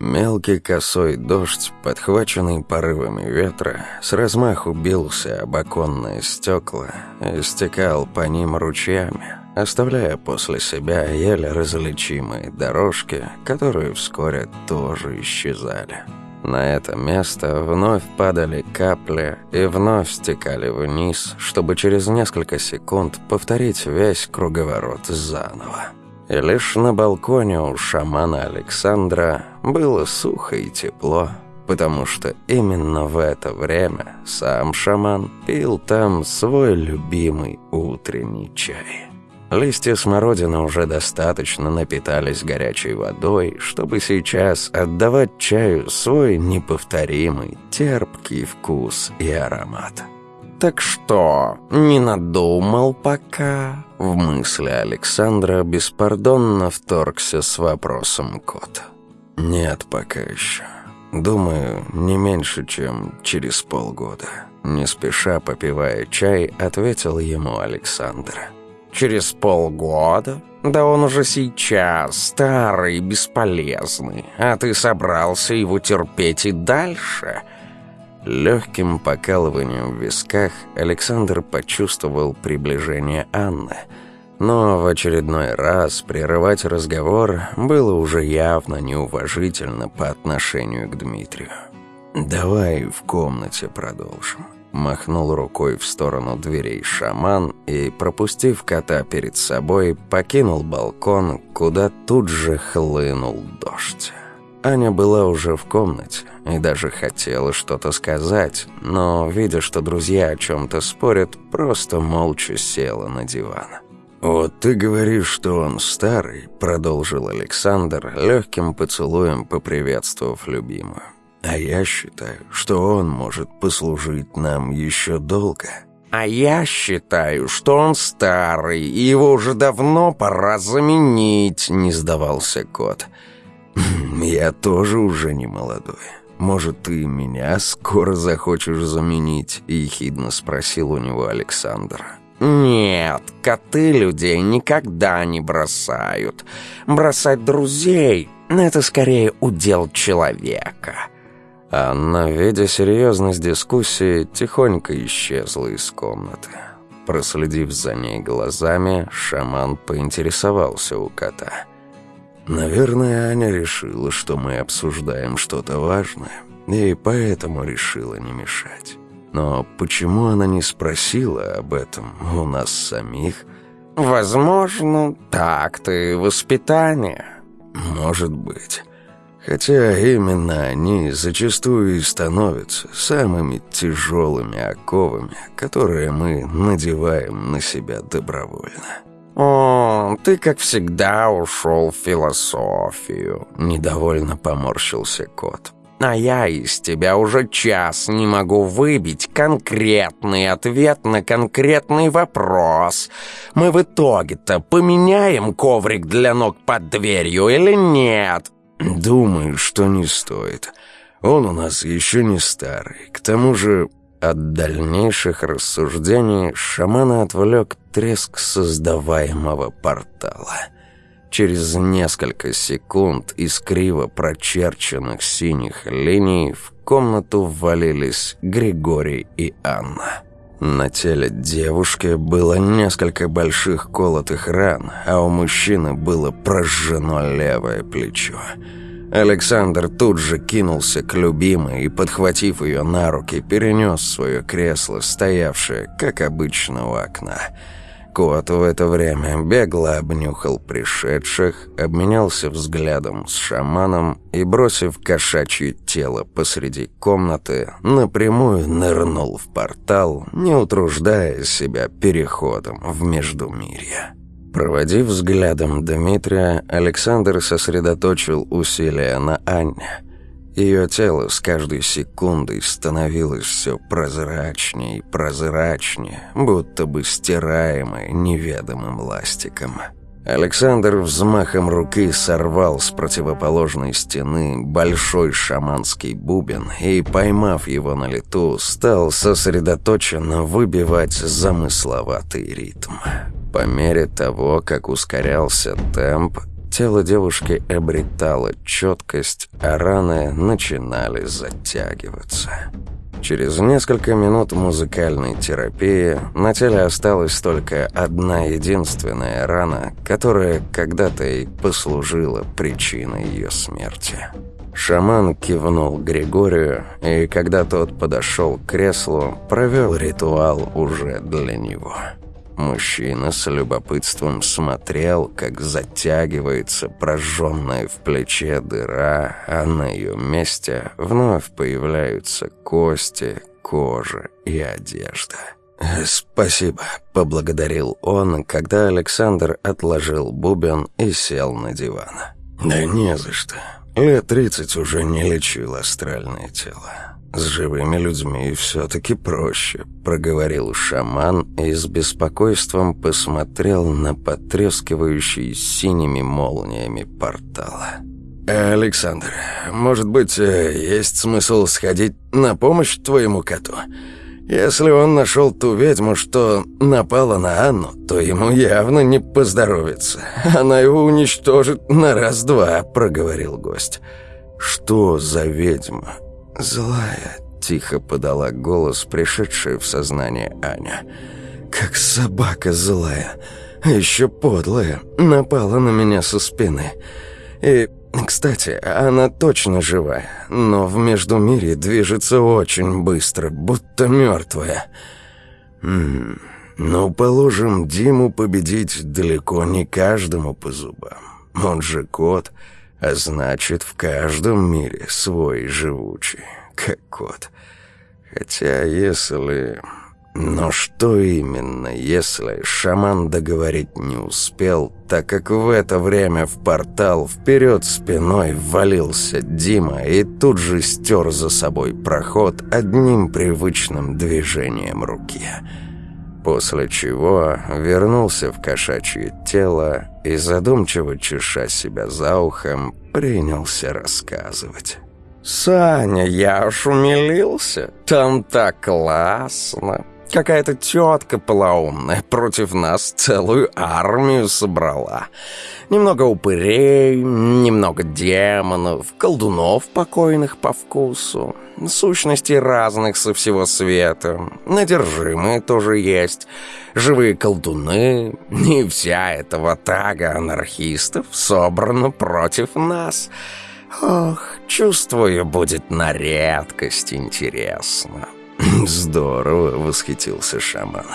Мелкий косой дождь, подхваченный порывами ветра, с размаху бился об оконные стекла, стекал по ним ручьями, оставляя после себя еле различимые дорожки, которые вскоре тоже исчезали. На это место вновь падали капли и вновь стекали вниз, чтобы через несколько секунд повторить весь круговорот заново. И лишь на балконе у шамана Александра было сухо и тепло, потому что именно в это время сам шаман пил там свой любимый утренний чай. Листья смородины уже достаточно напитались горячей водой, чтобы сейчас отдавать чаю свой неповторимый терпкий вкус и аромат. «Так что, не надумал пока?» В мысли Александра беспардонно вторгся с вопросом кота. «Нет пока еще. Думаю, не меньше, чем через полгода». Не спеша попивая чай, ответил ему Александр. «Через полгода? Да он уже сейчас старый, бесполезный. А ты собрался его терпеть и дальше?» Легким покалыванием в висках Александр почувствовал приближение Анны, но в очередной раз прерывать разговор было уже явно неуважительно по отношению к Дмитрию. «Давай в комнате продолжим», — махнул рукой в сторону дверей шаман и, пропустив кота перед собой, покинул балкон, куда тут же хлынул дождь. Аня была уже в комнате и даже хотела что-то сказать, но, видя, что друзья о чем-то спорят, просто молча села на диван. «Вот ты говоришь, что он старый», — продолжил Александр, легким поцелуем поприветствовав любимую. «А я считаю, что он может послужить нам еще долго». «А я считаю, что он старый, и его уже давно пора заменить», — не сдавался кот. «Я «Я тоже уже не молодой. Может, ты меня скоро захочешь заменить?» — ехидно спросил у него Александр. «Нет, коты людей никогда не бросают. Бросать друзей — ну, это скорее удел человека». Анна, видя серьезность дискуссии, тихонько исчезла из комнаты. Проследив за ней глазами, шаман поинтересовался у кота — Наверное, Аня решила, что мы обсуждаем что-то важное, и поэтому решила не мешать. Но почему она не спросила об этом у нас самих? Возможно, так-то и воспитание. Может быть. Хотя именно они зачастую и становятся самыми тяжелыми оковами, которые мы надеваем на себя добровольно. «О, ты, как всегда, ушел в философию», — недовольно поморщился кот. «А я из тебя уже час не могу выбить конкретный ответ на конкретный вопрос. Мы в итоге-то поменяем коврик для ног под дверью или нет?» «Думаю, что не стоит. Он у нас еще не старый. К тому же от дальнейших рассуждений шамана отвлек треск создаваемого портала. Через несколько секунд из криво прочерченных синих линий в комнату ввалились Григорий и Анна. На теле девушки было несколько больших колотых ран, а у мужчины было прожжено левое плечо. Александр тут же кинулся к любимой и, подхватив ее на руки, перенес свое кресло, стоявшее, как обычно, у окна. Кот в это время бегло обнюхал пришедших, обменялся взглядом с шаманом и, бросив кошачье тело посреди комнаты, напрямую нырнул в портал, не утруждая себя переходом в Междумирье. Проводив взглядом Дмитрия, Александр сосредоточил усилия на Анне. Ее тело с каждой секундой становилось все прозрачнее и прозрачнее, будто бы стираемое неведомым ластиком. Александр взмахом руки сорвал с противоположной стены большой шаманский бубен и, поймав его на лету, стал сосредоточенно выбивать замысловатый ритм. По мере того, как ускорялся темп, тело девушки обретало четкость, а раны начинали затягиваться. Через несколько минут музыкальной терапии на теле осталась только одна единственная рана, которая когда-то и послужила причиной ее смерти. Шаман кивнул Григорию, и когда тот подошел к креслу, провел ритуал уже для него. Мужчина с любопытством смотрел, как затягивается прожженная в плече дыра, а на ее месте вновь появляются кости, кожа и одежда. «Спасибо», — поблагодарил он, когда Александр отложил бубен и сел на диван. «Да не за что. Лет тридцать уже не лечил астральное тело. «С живыми людьми все-таки проще», — проговорил шаман и с беспокойством посмотрел на потрескивающий синими молниями портала. «Э, «Александр, может быть, э, есть смысл сходить на помощь твоему коту? Если он нашел ту ведьму, что напала на Анну, то ему явно не поздоровится. Она его уничтожит на раз-два», — проговорил гость. «Что за ведьма?» «Злая», — тихо подала голос, пришедшая в сознание Аня. «Как собака злая, а еще подлая, напала на меня со спины. И, кстати, она точно живая, но в Междумире движется очень быстро, будто мертвая. Ммм, ну, положим, Диму победить далеко не каждому по зубам. Он же кот». А значит, в каждом мире свой живучий, как кот. Хотя если... Но что именно, если шаман договорить не успел, так как в это время в портал вперед спиной ввалился Дима и тут же стер за собой проход одним привычным движением руки — после чего вернулся в кошачье тело и, задумчиво чеша себя за ухом, принялся рассказывать. «Саня, я аж умилился! Там так классно!» Какая-то тетка полоумная против нас целую армию собрала. Немного упырей, немного демонов, колдунов покойных по вкусу, сущностей разных со всего света, надержимые тоже есть, живые колдуны. И вся эта ватага анархистов собрана против нас. Ох, чувствую, будет на редкость интересно». «Здорово!» — восхитился шаман.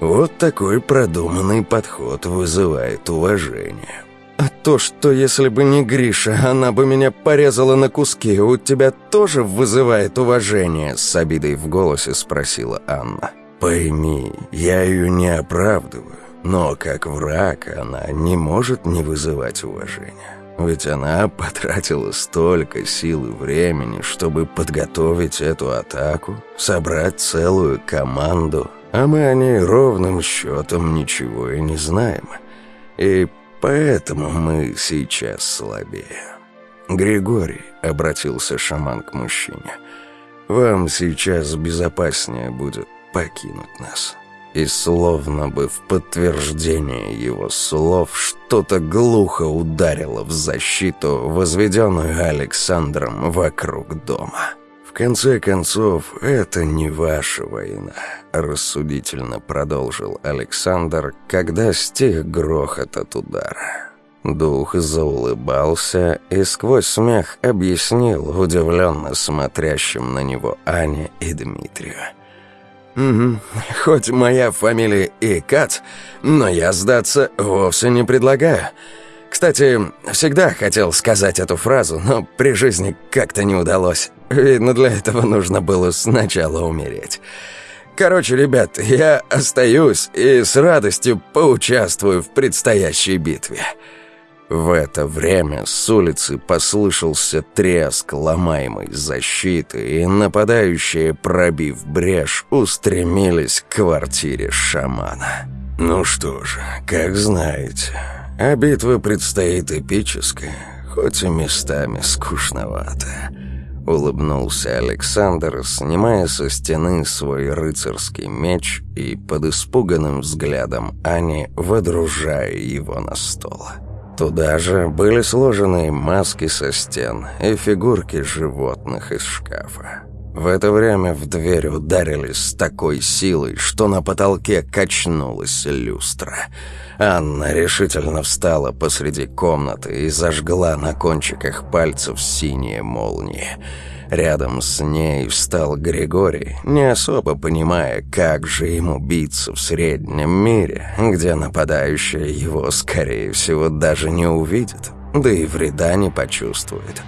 «Вот такой продуманный подход вызывает уважение». «А то, что если бы не Гриша, она бы меня порезала на куски, у тебя тоже вызывает уважение?» С обидой в голосе спросила Анна. «Пойми, я ее не оправдываю, но как враг она не может не вызывать уважения. Ведь она потратила столько сил и времени, чтобы подготовить эту атаку, собрать целую команду, а мы о ней ровным счетом ничего и не знаем. И поэтому мы сейчас слабее. «Григорий», — обратился шаман к мужчине, — «вам сейчас безопаснее будет покинуть нас». И словно бы в подтверждение его слов что-то глухо ударило в защиту, возведенную Александром вокруг дома. «В конце концов, это не ваша война», — рассудительно продолжил Александр, когда стих грохот от удара. Дух заулыбался и сквозь смех объяснил удивленно смотрящим на него Ане и Дмитрию. Хоть моя фамилия и Кат, но я сдаться вовсе не предлагаю. Кстати, всегда хотел сказать эту фразу, но при жизни как-то не удалось. Видно, для этого нужно было сначала умереть. Короче, ребят, я остаюсь и с радостью поучаствую в предстоящей битве. В это время с улицы послышался треск ломаемой защиты, и нападающие, пробив брешь, устремились к квартире шамана. «Ну что же, как знаете, а битва предстоит эпическая, хоть и местами скучновато», — улыбнулся Александр, снимая со стены свой рыцарский меч и под испуганным взглядом Ани водружая его на стол. «Ани» Туда же были сложены маски со стен и фигурки животных из шкафа. В это время в дверь ударили с такой силой, что на потолке качнулась люстра. Анна решительно встала посреди комнаты и зажгла на кончиках пальцев синие молнии. Рядом с ней встал Григорий, не особо понимая, как же ему биться в среднем мире, где нападающие его, скорее всего, даже не увидит, да и вреда не почувствует.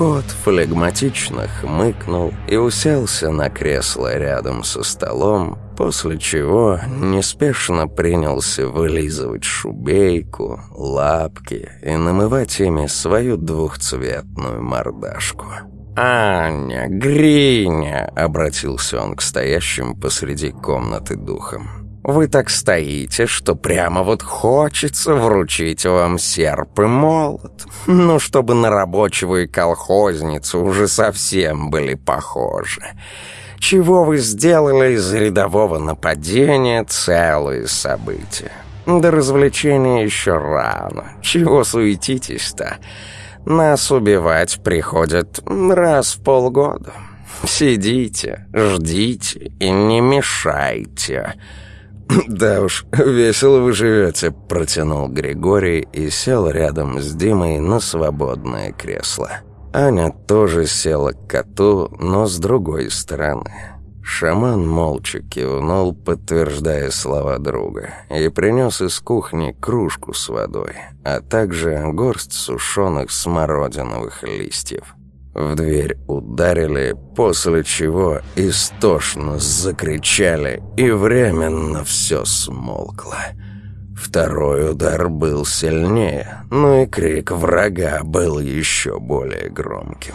Кот флегматично хмыкнул и уселся на кресло рядом со столом, после чего неспешно принялся вылизывать шубейку, лапки и намывать ими свою двухцветную мордашку. «Аня, Гриня!» — обратился он к стоящим посреди комнаты духам. Вы так стоите, что прямо вот хочется вручить вам серп и молот. Ну, чтобы на рабочего и колхозницу уже совсем были похожи. Чего вы сделали из рядового нападения целые события? До развлечения еще рано. Чего суетитесь-то? Нас убивать приходят раз в полгода. Сидите, ждите и не мешайте». «Да уж, весело вы живете», — протянул Григорий и сел рядом с Димой на свободное кресло. Аня тоже села к коту, но с другой стороны. Шаман молча кивнул, подтверждая слова друга, и принес из кухни кружку с водой, а также горсть сушеных смородиновых листьев. В дверь ударили, после чего истошно закричали, и временно все смолкло. Второй удар был сильнее, но и крик врага был еще более громким.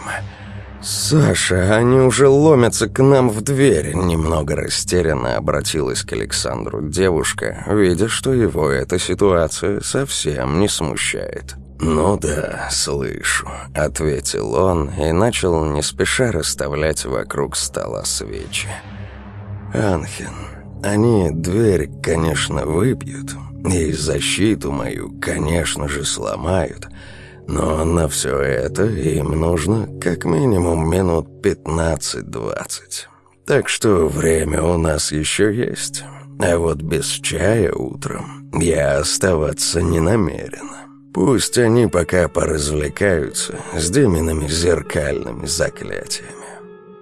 «Саша, они уже ломятся к нам в дверь», — немного растерянно обратилась к Александру девушка, видя, что его эта ситуация совсем не смущает. «Ну да, слышу», — ответил он и начал не спеша расставлять вокруг стола свечи. «Анхен, они дверь, конечно, выбьют, и защиту мою, конечно же, сломают». Но на все это им нужно как минимум минут 15-20. Так что время у нас еще есть. А вот без чая утром я оставаться не намерен. Пусть они пока поразвлекаются с деминами зеркальными заклятиями.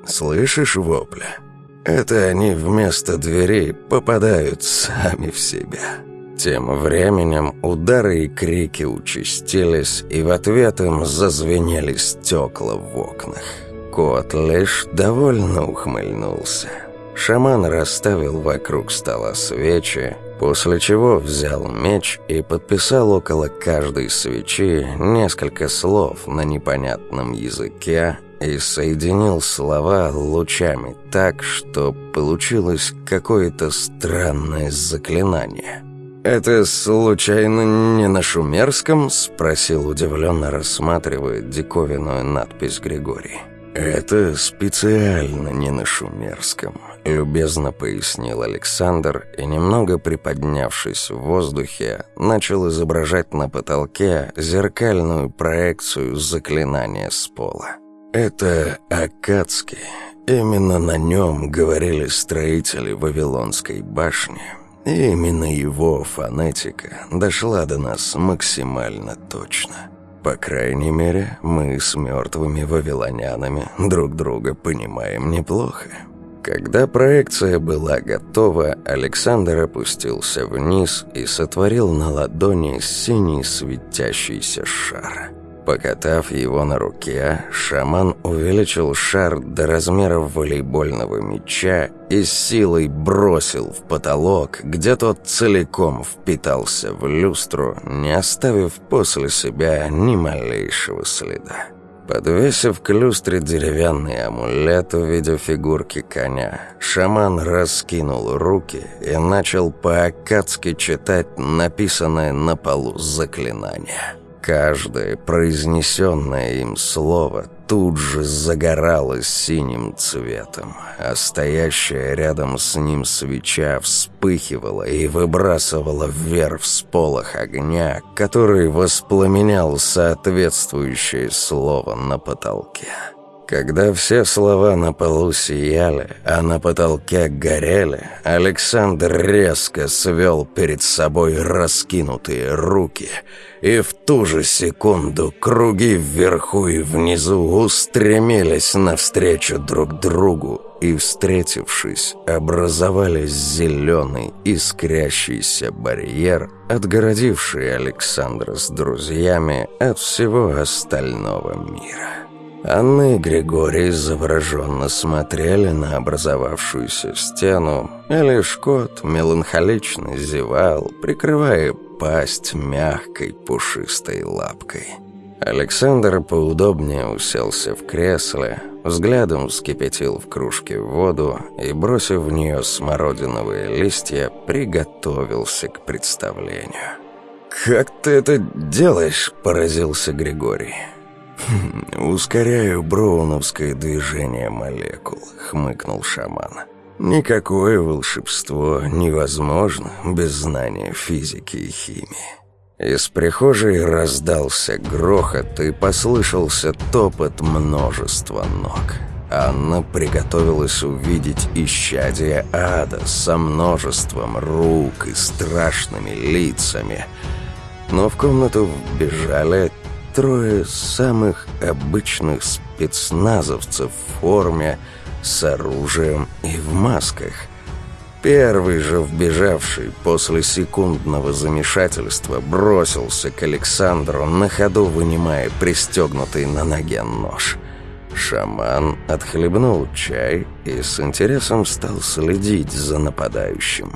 Слышишь вопля? Это они вместо дверей попадают сами в себя». Тем временем удары и крики участились, и в ответ им зазвенели стекла в окнах. Кот лишь довольно ухмыльнулся. Шаман расставил вокруг стола свечи, после чего взял меч и подписал около каждой свечи несколько слов на непонятном языке и соединил слова лучами так, что получилось какое-то странное заклинание – «Это случайно не на шумерском?» — спросил удивленно, рассматривая диковинную надпись Григорий. «Это специально не на шумерском», — любезно пояснил Александр и, немного приподнявшись в воздухе, начал изображать на потолке зеркальную проекцию заклинания с пола. «Это Акадский. Именно на нем говорили строители Вавилонской башни». И именно его фонетика дошла до нас максимально точно. По крайней мере, мы с мертвыми вавилонянами друг друга понимаем неплохо. Когда проекция была готова, Александр опустился вниз и сотворил на ладони синий светящийся шар – Покатав его на руке, шаман увеличил шар до размеров волейбольного мяча и силой бросил в потолок, где тот целиком впитался в люстру, не оставив после себя ни малейшего следа. Подвесив к люстре деревянный амулет в виде фигурки коня, шаман раскинул руки и начал по-акадски читать написанное на полу заклинание – Каждое произнесенное им слово тут же загоралось синим цветом, а стоящая рядом с ним свеча вспыхивала и выбрасывала вверх всполох огня, который воспламенял соответствующее слово на потолке. Когда все слова на полу сияли, а на потолке горели, Александр резко свел перед собой раскинутые руки, и в ту же секунду круги вверху и внизу устремились навстречу друг другу и, встретившись, образовали зеленый искрящийся барьер, отгородивший Александра с друзьями от всего остального мира. Анна и Григорий завороженно смотрели на образовавшуюся стену, а лишь кот меланхолично зевал, прикрывая пасть мягкой пушистой лапкой. Александр поудобнее уселся в кресле, взглядом вскипятил в кружке воду и, бросив в нее смородиновые листья, приготовился к представлению. «Как ты это делаешь?» – поразился Григорий. Хм, «Ускоряю броуновское движение молекул», — хмыкнул шаман. «Никакое волшебство невозможно без знания физики и химии». Из прихожей раздался грохот и послышался топот множества ног. Анна приготовилась увидеть исчадие ада со множеством рук и страшными лицами. Но в комнату вбежали трое самых обычных спецназовцев в форме, с оружием и в масках. Первый же вбежавший после секундного замешательства бросился к Александру, на ходу вынимая пристегнутый на ноге нож. Шаман отхлебнул чай и с интересом стал следить за нападающим.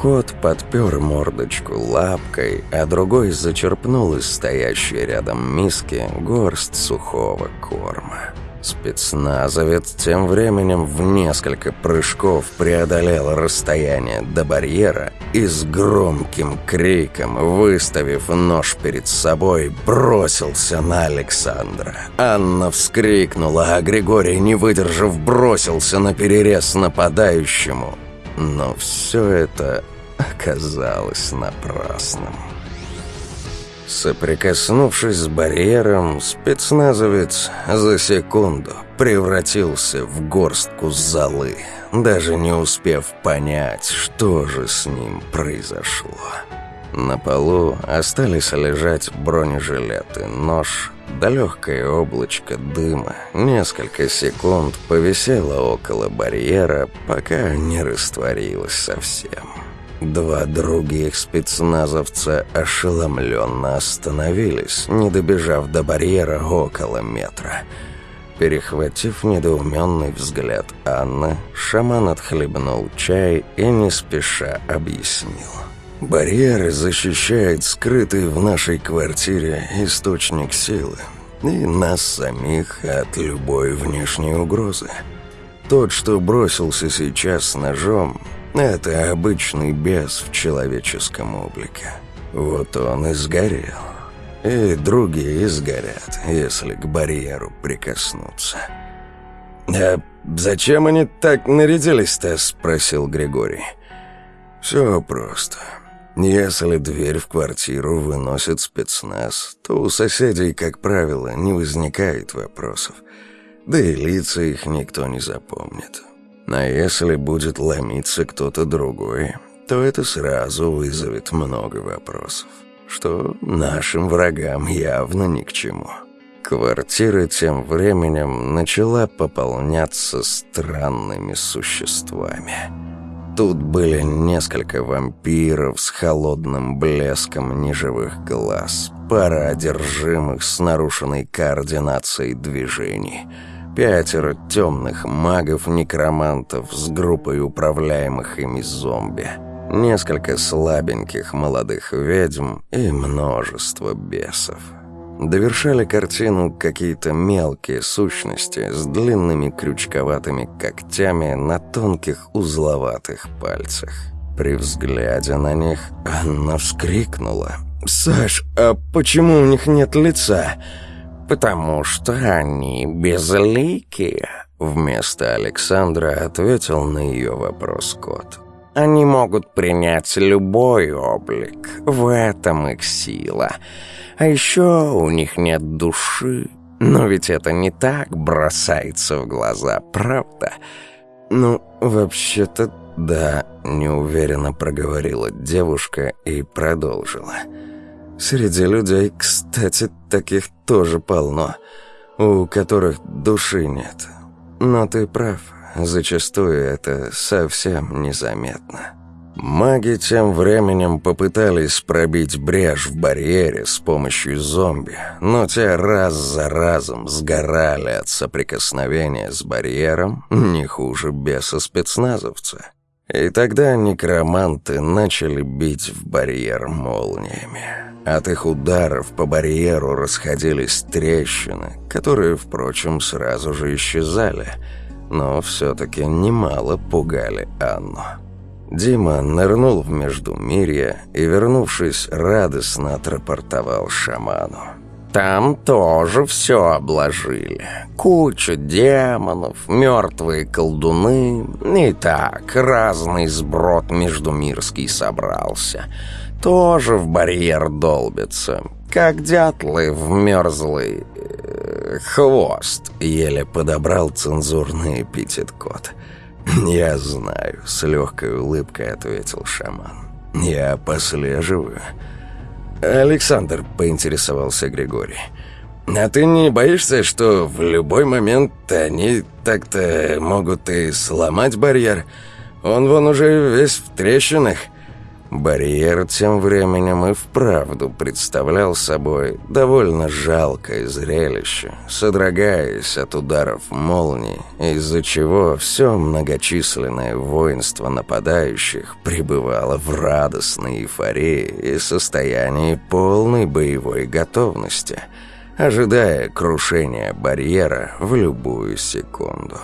Кот подпер мордочку лапкой, а другой зачерпнул из стоящей рядом миски горсть сухого корма. Спецназовец тем временем в несколько прыжков преодолел расстояние до барьера и с громким криком, выставив нож перед собой, бросился на Александра. Анна вскрикнула, а Григорий, не выдержав, бросился на перерез нападающему. Но все это оказалось напрасным. Соприкоснувшись с барьером, спецназовец за секунду превратился в горстку золы, даже не успев понять, что же с ним произошло. На полу остались лежать бронежилеты, нож, да легкое облачко дыма несколько секунд повисело около барьера, пока не растворилось совсем. Два других спецназовца ошеломленно остановились, не добежав до барьера около метра. Перехватив недоуменный взгляд Анны, шаман отхлебнул чай и не спеша объяснил – Барьер защищает скрытый в нашей квартире источник силы. И нас самих от любой внешней угрозы. Тот, что бросился сейчас ножом, это обычный бес в человеческом облике. Вот он и сгорел. И другие сгорят, если к барьеру прикоснуться. «А зачем они так нарядились-то?» — спросил Григорий. «Все просто». Если дверь в квартиру выносит спецназ, то у соседей, как правило, не возникает вопросов. Да и лица их никто не запомнит. А если будет ломиться кто-то другой, то это сразу вызовет много вопросов, что нашим врагам явно ни к чему. Квартира тем временем начала пополняться странными существами – Тут были несколько вампиров с холодным блеском неживых глаз, пара одержимых с нарушенной координацией движений, пятеро темных магов-некромантов с группой управляемых ими зомби, несколько слабеньких молодых ведьм и множество бесов. Довершали картину какие-то мелкие сущности с длинными крючковатыми когтями на тонких узловатых пальцах. При взгляде на них она вскрикнула. «Саш, а почему у них нет лица?» «Потому что они безликие», — вместо Александра ответил на ее вопрос кот. Они могут принять любой облик, в этом их сила. А еще у них нет души, но ведь это не так бросается в глаза, правда? Ну, вообще-то да, неуверенно проговорила девушка и продолжила. Среди людей, кстати, таких тоже полно, у которых души нет. Но ты прав, зачастую это совсем незаметно. Маги тем временем попытались пробить брешь в барьере с помощью зомби, но те раз за разом сгорали от соприкосновения с барьером не хуже беса-спецназовца. И тогда некроманты начали бить в барьер молниями. От их ударов по барьеру расходились трещины, которые, впрочем, сразу же исчезали – но все-таки немало пугали Анну. Дима нырнул в Междумирье и, вернувшись, радостно отрапортовал шаману. «Там тоже все обложили. Куча демонов, мертвые колдуны. И так, разный сброд междумирский собрался. Тоже в барьер долбится как дятлы в мерзлый... Э, хвост», — еле подобрал цензурный эпитет кот. «Я знаю», — с легкой улыбкой ответил шаман. «Я послеживаю». «Александр», — поинтересовался Григорий. «А ты не боишься, что в любой момент они так-то могут и сломать барьер? Он вон уже весь в трещинах». Барьер тем временем и вправду представлял собой довольно жалкое зрелище, содрогаясь от ударов молнии, из-за чего все многочисленное воинство нападающих пребывало в радостной эйфории и состоянии полной боевой готовности, ожидая крушения барьера в любую секунду.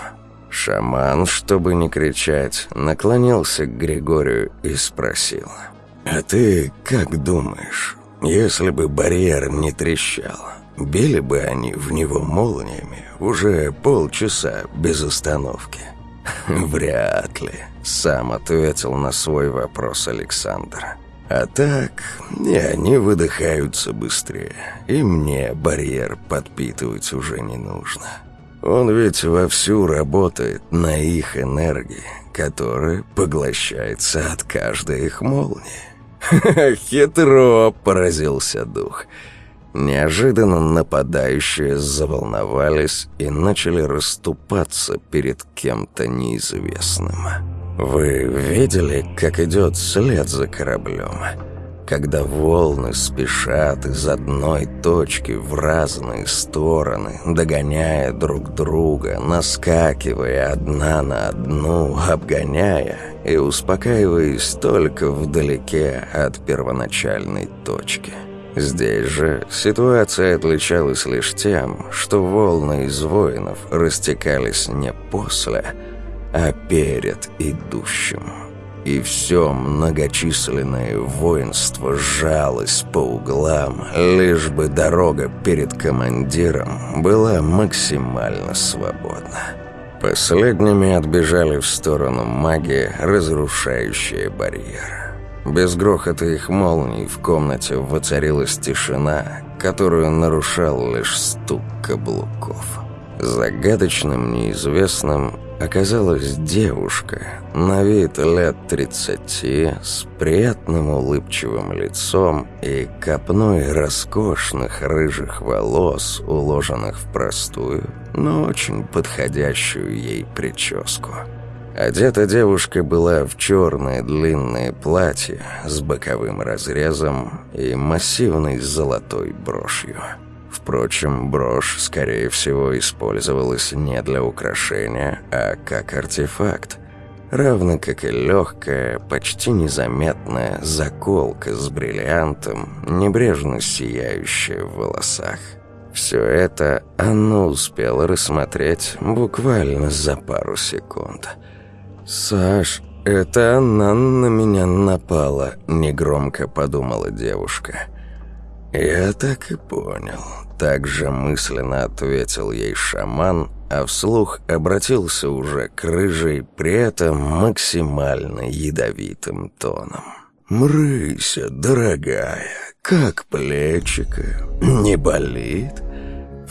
Шаман, чтобы не кричать, наклонился к Григорию и спросил. «А ты как думаешь, если бы барьер не трещал, били бы они в него молниями уже полчаса без остановки?» «Вряд ли», — сам ответил на свой вопрос Александр. «А так, не, они выдыхаются быстрее, и мне барьер подпитывать уже не нужно». Он ведь вовсю работает на их энергии, которая поглощается от каждой их молнии. «Хитро!» – поразился дух. Неожиданно нападающие заволновались и начали расступаться перед кем-то неизвестным. «Вы видели, как идет след за кораблем?» когда волны спешат из одной точки в разные стороны, догоняя друг друга, наскакивая одна на одну, обгоняя и успокаиваясь только вдалеке от первоначальной точки. Здесь же ситуация отличалась лишь тем, что волны из воинов растекались не после, а перед идущим и все многочисленное воинство жалось по углам, лишь бы дорога перед командиром была максимально свободна. Последними отбежали в сторону маги, разрушающие барьер. Без грохота их молний в комнате воцарилась тишина, которую нарушал лишь стук каблуков. Загадочным, неизвестным оказалась девушка, на вид лет 30, с приятным улыбчивым лицом и копной роскошных рыжих волос, уложенных в простую, но очень подходящую ей прическу. Одета девушка была в черное длинное платье с боковым разрезом и массивной золотой брошью. Впрочем, брошь, скорее всего, использовалась не для украшения, а как артефакт. Равно как и легкая, почти незаметная заколка с бриллиантом, небрежно сияющая в волосах. Все это она успела рассмотреть буквально за пару секунд. «Саш, это она на меня напала», — негромко подумала девушка. «Я так и понял», — также мысленно ответил ей шаман, а вслух обратился уже к рыжей, при этом максимально ядовитым тоном. «Мрыся, дорогая, как плечика, Не болит?»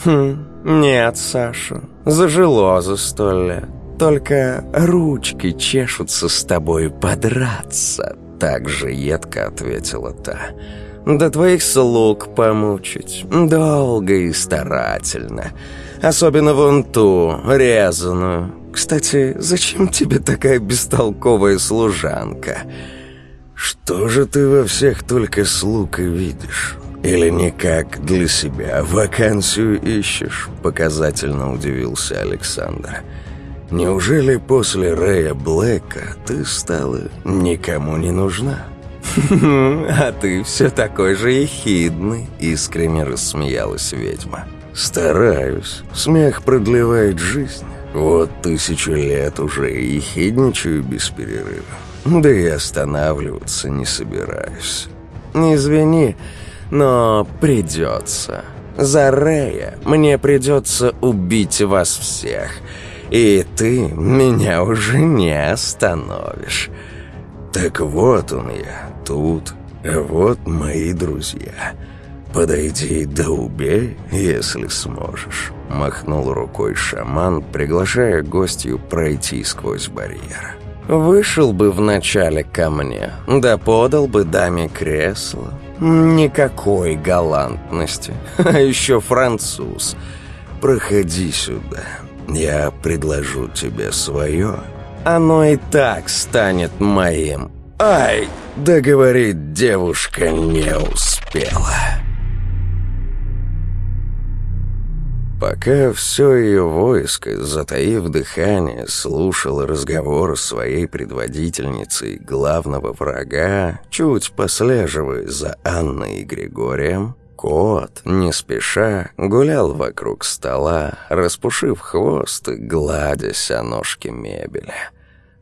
«Хм, нет, Саша, зажило за сто лет. Только ручки чешутся с тобой подраться», — так же едко ответила та. «Мрыся, до твоих слуг помучить. Долго и старательно. Особенно вон ту, резаную. Кстати, зачем тебе такая бестолковая служанка? Что же ты во всех только слуг и видишь? Или никак для себя вакансию ищешь? Показательно удивился Александр. Неужели после Рэя Блэка ты стала никому не нужна? «А ты все такой же ехидный», — искренне рассмеялась ведьма. «Стараюсь. Смех продлевает жизнь. Вот тысячу лет уже ехидничаю без перерыва. Да и останавливаться не собираюсь. Извини, но придется. За Рея мне придется убить вас всех. И ты меня уже не остановишь». Так вот он я, тут. Вот мои друзья. Подойди да убей, если сможешь. Махнул рукой шаман, приглашая гостью пройти сквозь барьер. Вышел бы вначале ко мне, да подал бы даме кресло. Никакой галантности. А еще француз. Проходи сюда. Я предложу тебе свое оно и так станет моим. Ай, договорить девушка не успела. Пока все ее войско, затаив дыхание, слушало разговор своей предводительницы главного врага, чуть послеживая за Анной и Григорием, кот, не спеша, гулял вокруг стола, распушив хвост и гладясь о ножке мебели.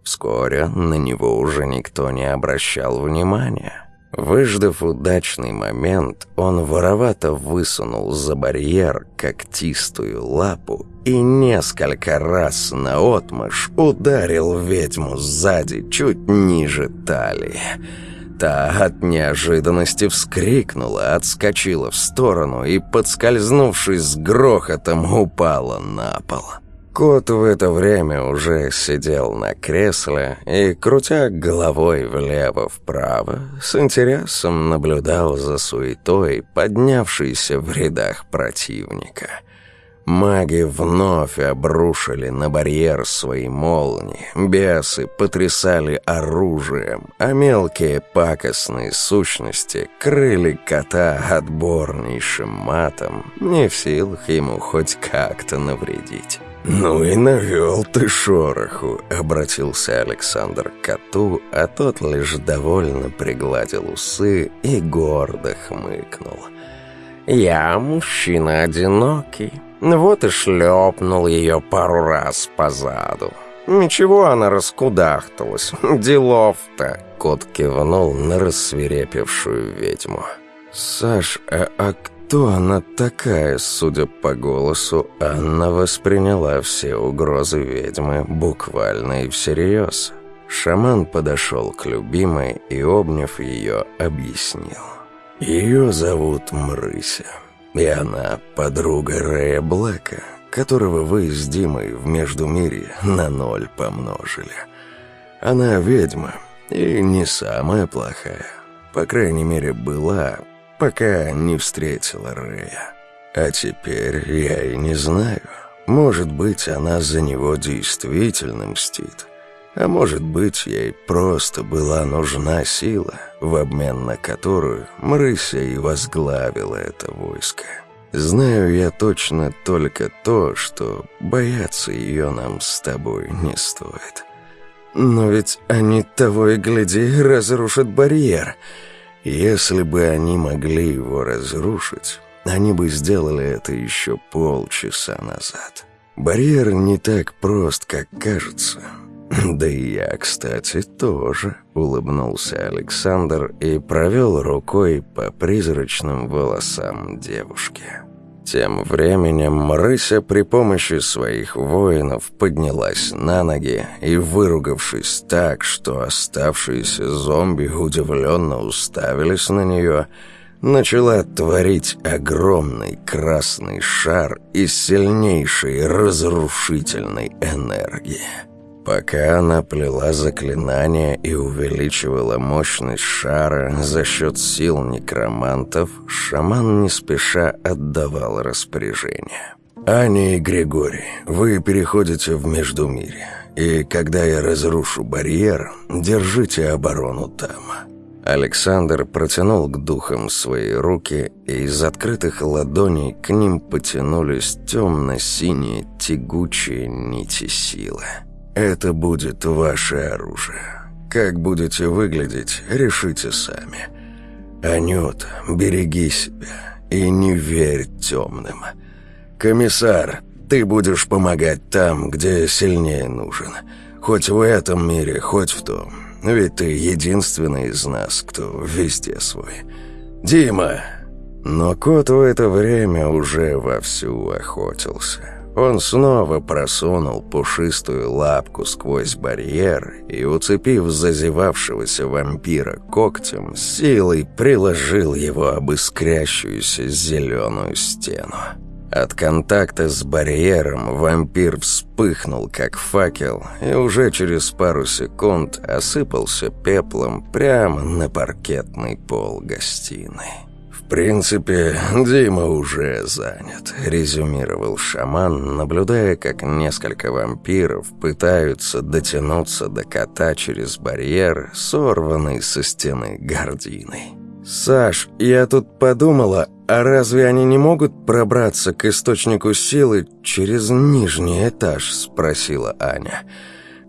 Вскоре на него уже никто не обращал внимания. Выждав удачный момент, он воровато высунул за барьер когтистую лапу и несколько раз наотмашь ударил ведьму сзади чуть ниже талии. Та от неожиданности вскрикнула, отскочила в сторону и, подскользнувшись с грохотом, упала на пол. Кот в это время уже сидел на кресле и, крутя головой влево-вправо, с интересом наблюдал за суетой, поднявшейся в рядах противника. Маги вновь обрушили на барьер свои молнии, бесы потрясали оружием, а мелкие пакостные сущности крыли кота отборнейшим матом, не в силах ему хоть как-то навредить. «Ну и навел ты шороху», — обратился Александр к коту, а тот лишь довольно пригладил усы и гордо хмыкнул. «Я мужчина одинокий». Вот и шлепнул ее пару раз по заду. Ничего она раскудахталась. Делов-то. Кот кивнул на рассверепевшую ведьму. «Саш, а, а кто она такая?» Судя по голосу, Анна восприняла все угрозы ведьмы буквально и всерьез. Шаман подошел к любимой и, обняв ее, объяснил. «Ее зовут Мрыся». И она подруга Рэя Блэка, которого вы с Димой в Междумирье на ноль помножили. Она ведьма и не самая плохая. По крайней мере, была, пока не встретила Рэя. А теперь я и не знаю. Может быть, она за него действительно мстит. А может быть, ей просто была нужна сила, в обмен на которую Мрыся и возглавила это войско. Знаю я точно только то, что бояться ее нам с тобой не стоит. Но ведь они того и гляди разрушат барьер. Если бы они могли его разрушить, они бы сделали это еще полчаса назад. Барьер не так прост, как кажется, «Да и я, кстати, тоже», — улыбнулся Александр и провел рукой по призрачным волосам девушки. Тем временем Марыся при помощи своих воинов поднялась на ноги и, выругавшись так, что оставшиеся зомби удивленно уставились на нее, начала творить огромный красный шар из сильнейшей разрушительной энергии. Пока она плела заклинания и увеличивала мощность шара за счет сил некромантов, шаман не спеша отдавал распоряжение. «Аня и Григорий, вы переходите в Междумирье, и когда я разрушу барьер, держите оборону там». Александр протянул к духам свои руки, и из открытых ладоней к ним потянулись темно-синие тягучие нити силы. Это будет ваше оружие. Как будете выглядеть, решите сами. Анют, береги себя и не верь темным. Комиссар, ты будешь помогать там, где сильнее нужен. Хоть в этом мире, хоть в том. Ведь ты единственный из нас, кто везде свой. Дима! Но кот в это время уже вовсю охотился. Он снова просунул пушистую лапку сквозь барьер и, уцепив зазевавшегося вампира когтем, силой приложил его об искрящуюся зеленую стену. От контакта с барьером вампир вспыхнул, как факел, и уже через пару секунд осыпался пеплом прямо на паркетный пол гостиной. «В принципе, Дима уже занят», — резюмировал шаман, наблюдая, как несколько вампиров пытаются дотянуться до кота через барьер, сорванный со стены гардиной. «Саш, я тут подумала, а разве они не могут пробраться к источнику силы через нижний этаж?» — спросила Аня.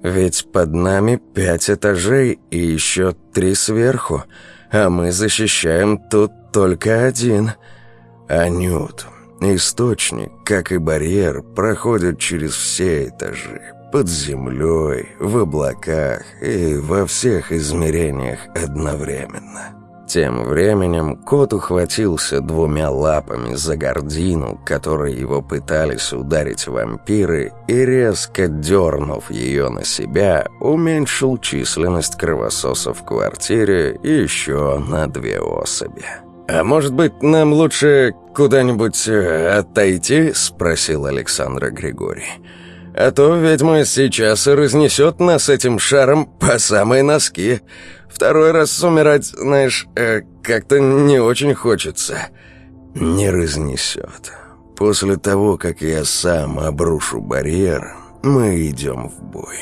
«Ведь под нами пять этажей и еще три сверху, а мы защищаем тут только один – Анют. Источник, как и барьер, проходит через все этажи. Под землей, в облаках и во всех измерениях одновременно. Тем временем кот ухватился двумя лапами за гордину, которой его пытались ударить вампиры, и, резко дернув ее на себя, уменьшил численность кровососов в квартире еще на две особи. «А может быть, нам лучше куда-нибудь э, отойти?» — спросил Александра Григорий. «А то ведьма сейчас и разнесет нас этим шаром по самые носки. Второй раз умирать, знаешь, э, как-то не очень хочется». «Не разнесет. После того, как я сам обрушу барьер, мы идем в бой».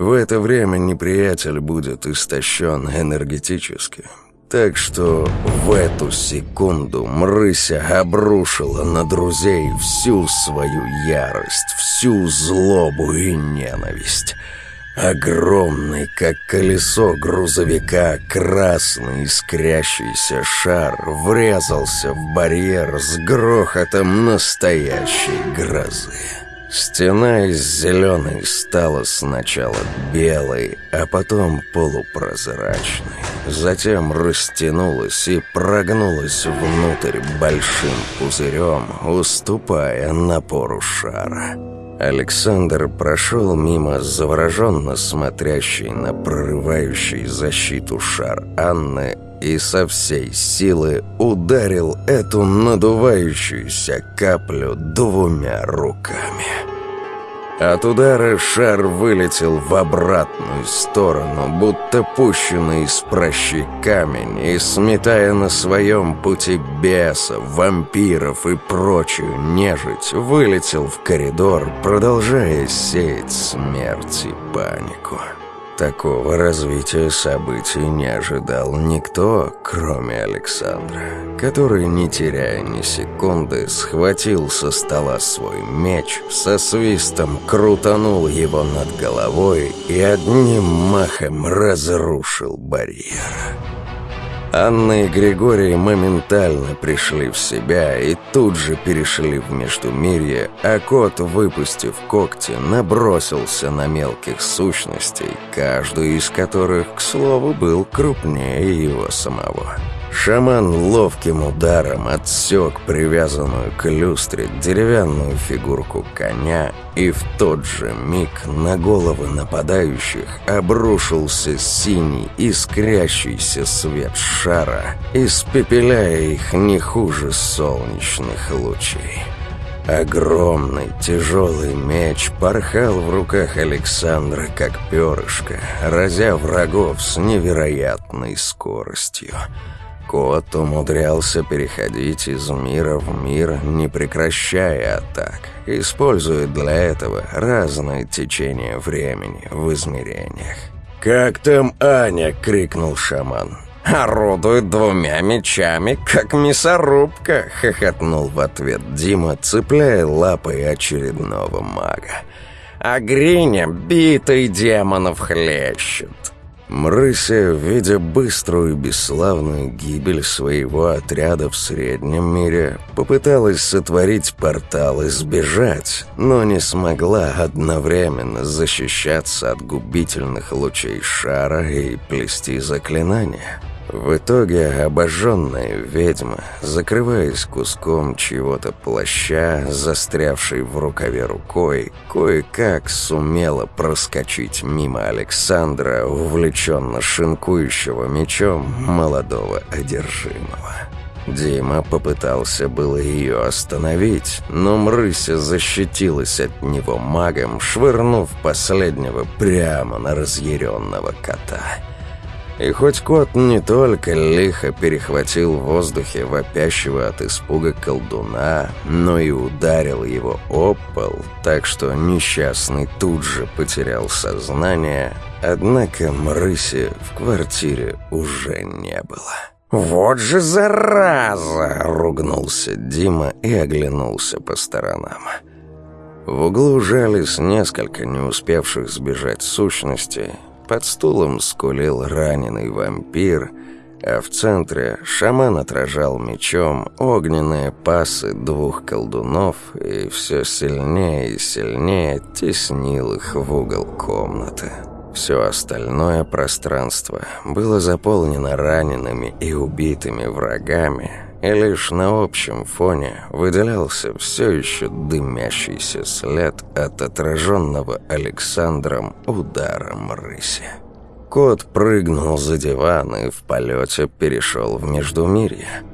В это время неприятель будет истощен энергетически. Так что в эту секунду Мрыся обрушила на друзей всю свою ярость, всю злобу и ненависть. Огромный, как колесо грузовика, красный искрящийся шар врезался в барьер с грохотом настоящей грозы. Стена из зеленой стала сначала белой, а потом полупрозрачной. Затем растянулась и прогнулась внутрь большим пузырем, уступая напору шара. Александр прошел мимо завороженно смотрящей на прорывающий защиту шар Анны и со всей силы ударил эту надувающуюся каплю двумя руками. От удара шар вылетел в обратную сторону, будто пущенный из прощи камень, и, сметая на своем пути бесов, вампиров и прочую нежить, вылетел в коридор, продолжая сеять смерть и панику. Такого развития событий не ожидал никто, кроме Александра, который, не теряя ни секунды, схватил со стола свой меч, со свистом крутанул его над головой и одним махом разрушил барьер. Анна и Григорий моментально пришли в себя и тут же перешли в междумирье, а кот, выпустив когти, набросился на мелких сущностей, каждую из которых, к слову, был крупнее его самого. Шаман ловким ударом отсек привязанную к люстре деревянную фигурку коня, и в тот же миг на головы нападающих обрушился синий искрящийся свет шара, испепеляя их не хуже солнечных лучей. Огромный тяжелый меч порхал в руках Александра как перышко, разя врагов с невероятной скоростью. Кот а умудрялся переходить из мира в мир, не прекращая атак, используя для этого разные течения времени в измерениях. «Как там Аня?» — крикнул шаман. «Орудует двумя мечами, как мясорубка!» — хохотнул в ответ Дима, цепляя лапой очередного мага. «А Гриня битый демонов хлещет!» Мрыся, видя быструю и бесславную гибель своего отряда в Среднем мире, попыталась сотворить портал и сбежать, но не смогла одновременно защищаться от губительных лучей шара и плести заклинания. В итоге обожженная ведьма, закрываясь куском чего-то плаща, застрявшей в рукаве рукой, кое-как сумела проскочить мимо Александра, увлеченно шинкующего мечом молодого одержимого. Дима попытался было ее остановить, но Мрыся защитилась от него магом, швырнув последнего прямо на разъяренного кота – и хоть кот не только лихо перехватил в воздухе вопящего от испуга колдуна, но и ударил его об пол, так что несчастный тут же потерял сознание, однако Мрыси в квартире уже не было. «Вот же зараза!» — ругнулся Дима и оглянулся по сторонам. В углу жались несколько не успевших сбежать сущностей, под стулом скулил раненый вампир, а в центре шаман отражал мечом огненные пасы двух колдунов и все сильнее и сильнее теснил их в угол комнаты. Все остальное пространство было заполнено ранеными и убитыми врагами, и лишь на общем фоне выделялся все еще дымящийся след от отраженного Александром ударом рыси. Кот прыгнул за диван и в полете перешел в Междумирье.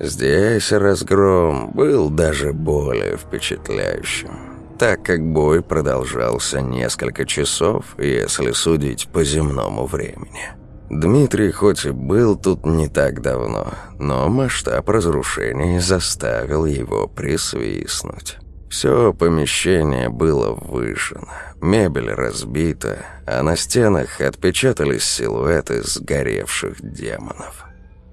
Здесь разгром был даже более впечатляющим, так как бой продолжался несколько часов, если судить по земному времени. Дмитрий хоть и был тут не так давно, но масштаб разрушений заставил его присвистнуть. Все помещение было выжжено, мебель разбита, а на стенах отпечатались силуэты сгоревших демонов.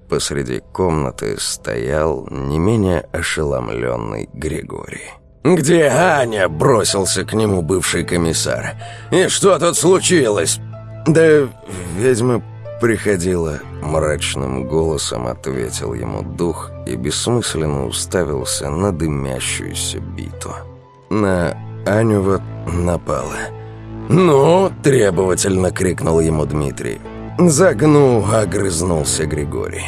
Посреди комнаты стоял не менее ошеломленный Григорий. «Где Аня?» – бросился к нему бывший комиссар. «И что тут случилось?» «Да ведьмы приходило», — мрачным голосом ответил ему дух и бессмысленно уставился на дымящуюся биту. На Аню вот напала. «Ну!» – требовательно крикнул ему Дмитрий. «Загну!» – огрызнулся Григорий.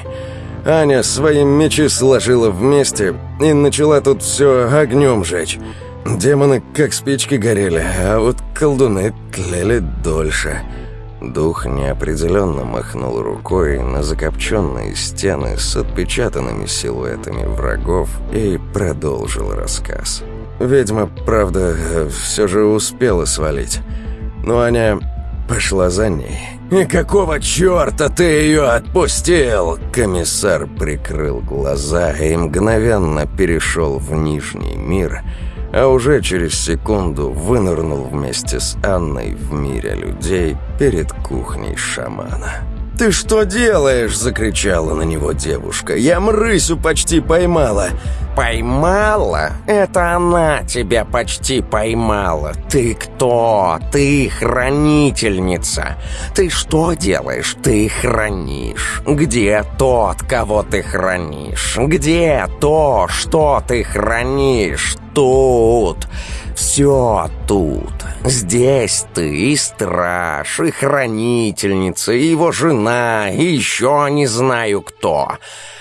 Аня свои мечи сложила вместе и начала тут все огнем жечь. Демоны как спички горели, а вот колдуны тлели дольше. Дух неопределенно махнул рукой на закопченные стены с отпечатанными силуэтами врагов и продолжил рассказ. Ведьма, правда, все же успела свалить. Но Аня пошла за ней. «И какого черта ты ее отпустил?» Комиссар прикрыл глаза и мгновенно перешел в Нижний мир – а уже через секунду вынырнул вместе с Анной в мире людей перед кухней шамана ты что делаешь?» — закричала на него девушка. «Я мрысю почти поймала». «Поймала? Это она тебя почти поймала. Ты кто? Ты хранительница. Ты что делаешь? Ты хранишь. Где тот, кого ты хранишь? Где то, что ты хранишь? Тут!» Все тут. Здесь ты и страж, и хранительница, и его жена, и еще не знаю кто.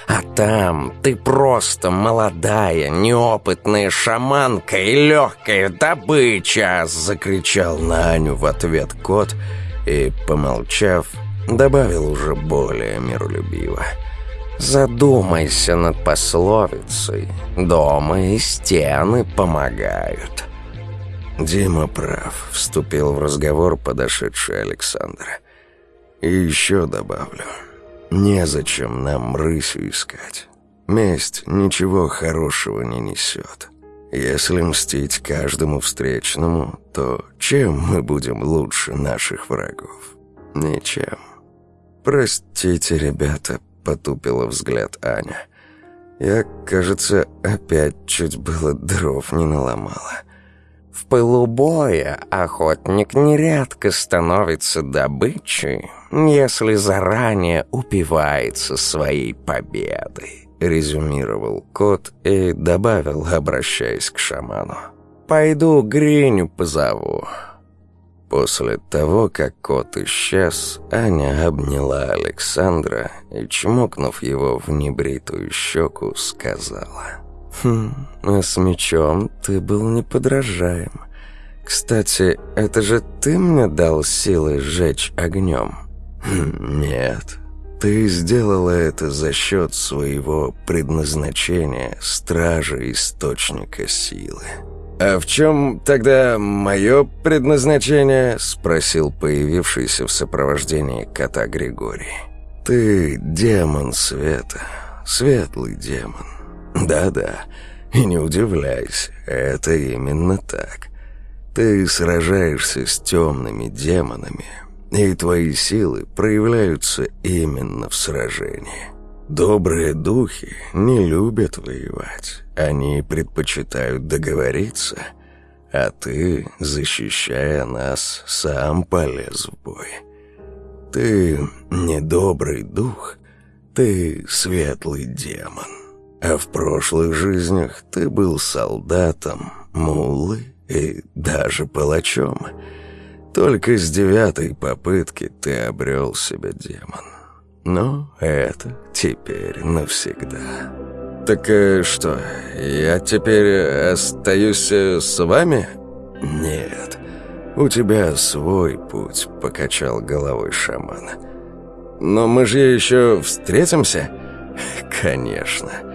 А там ты просто молодая, неопытная шаманка и легкая добыча!» — закричал на Аню в ответ кот и, помолчав, добавил уже более миролюбиво. Задумайся над пословицей. Дома и стены помогают. «Дима прав», — вступил в разговор подошедший Александр. «И еще добавлю, незачем нам рысью искать. Месть ничего хорошего не несет. Если мстить каждому встречному, то чем мы будем лучше наших врагов? Ничем». «Простите, ребята», — потупила взгляд Аня. «Я, кажется, опять чуть было дров не наломала». В пылу боя охотник нередко становится добычей, если заранее упивается своей победой», — резюмировал кот и добавил, обращаясь к шаману. «Пойду Гриню позову». После того, как кот исчез, Аня обняла Александра и, чмокнув его в небритую щеку, сказала... Хм, а с мечом ты был неподражаем. Кстати, это же ты мне дал силы сжечь огнем? Хм, нет, ты сделала это за счет своего предназначения, стражи источника силы. «А в чем тогда мое предназначение?» — спросил появившийся в сопровождении кота Григорий. «Ты демон света, светлый демон. Да-да, и не удивляйся, это именно так. Ты сражаешься с темными демонами, и твои силы проявляются именно в сражении. Добрые духи не любят воевать, они предпочитают договориться, а ты, защищая нас, сам полез в бой. Ты не добрый дух, ты светлый демон». А в прошлых жизнях ты был солдатом, мулы и даже палачом. Только с девятой попытки ты обрел себя демон. Но это теперь навсегда. Так э, что, я теперь остаюсь э, с вами? Нет, у тебя свой путь, покачал головой шаман. Но мы же еще встретимся? Конечно.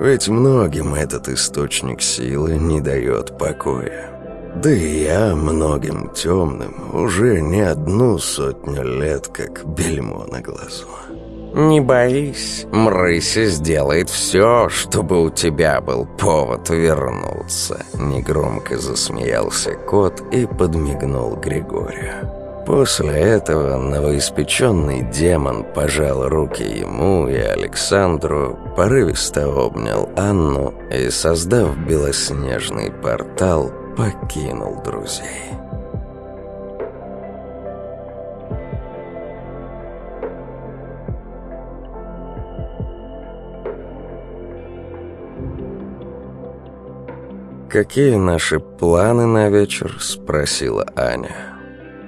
Ведь многим этот источник силы не дает покоя. Да и я многим темным уже не одну сотню лет, как бельмо на глазу. «Не боись, Мрыся сделает все, чтобы у тебя был повод вернуться», — негромко засмеялся кот и подмигнул Григорию. После этого новоиспеченный демон пожал руки ему и Александру, порывисто обнял Анну и, создав белоснежный портал, покинул друзей. «Какие наши планы на вечер?» – спросила Аня.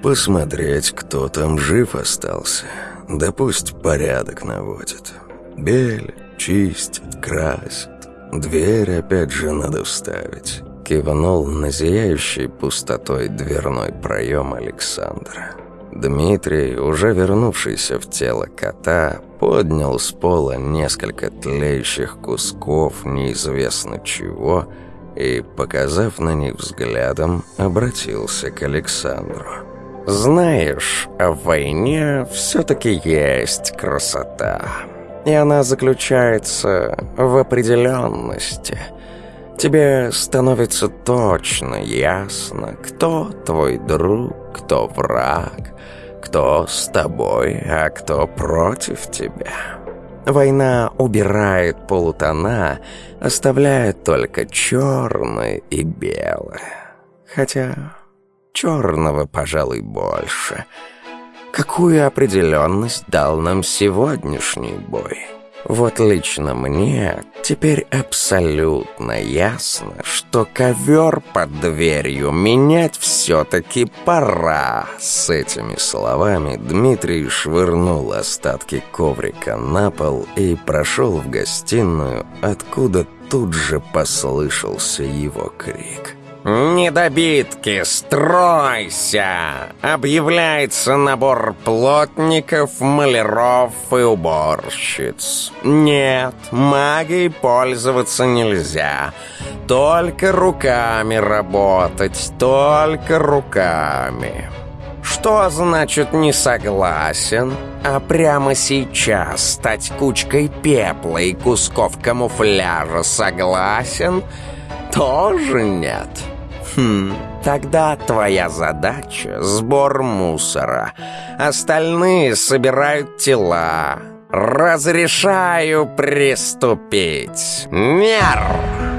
Посмотреть, кто там жив остался. Да пусть порядок наводит. Бель, чистит, красит. Дверь опять же надо вставить. Кивнул на зияющий пустотой дверной проем Александра. Дмитрий, уже вернувшийся в тело кота, поднял с пола несколько тлеющих кусков неизвестно чего и, показав на них взглядом, обратился к Александру. Знаешь, в войне все-таки есть красота. И она заключается в определенности. Тебе становится точно ясно, кто твой друг, кто враг, кто с тобой, а кто против тебя. Война убирает полутона, оставляет только черное и белое. Хотя черного, пожалуй, больше. Какую определенность дал нам сегодняшний бой? Вот лично мне теперь абсолютно ясно, что ковер под дверью менять все-таки пора. С этими словами Дмитрий швырнул остатки коврика на пол и прошел в гостиную, откуда тут же послышался его крик. «Недобитки, стройся!» Объявляется набор плотников, маляров и уборщиц. Нет, магией пользоваться нельзя. Только руками работать, только руками. Что значит «не согласен»? А прямо сейчас стать кучкой пепла и кусков камуфляжа согласен? Тоже нет. «Хм, тогда твоя задача — сбор мусора. Остальные собирают тела. Разрешаю приступить. Мер!»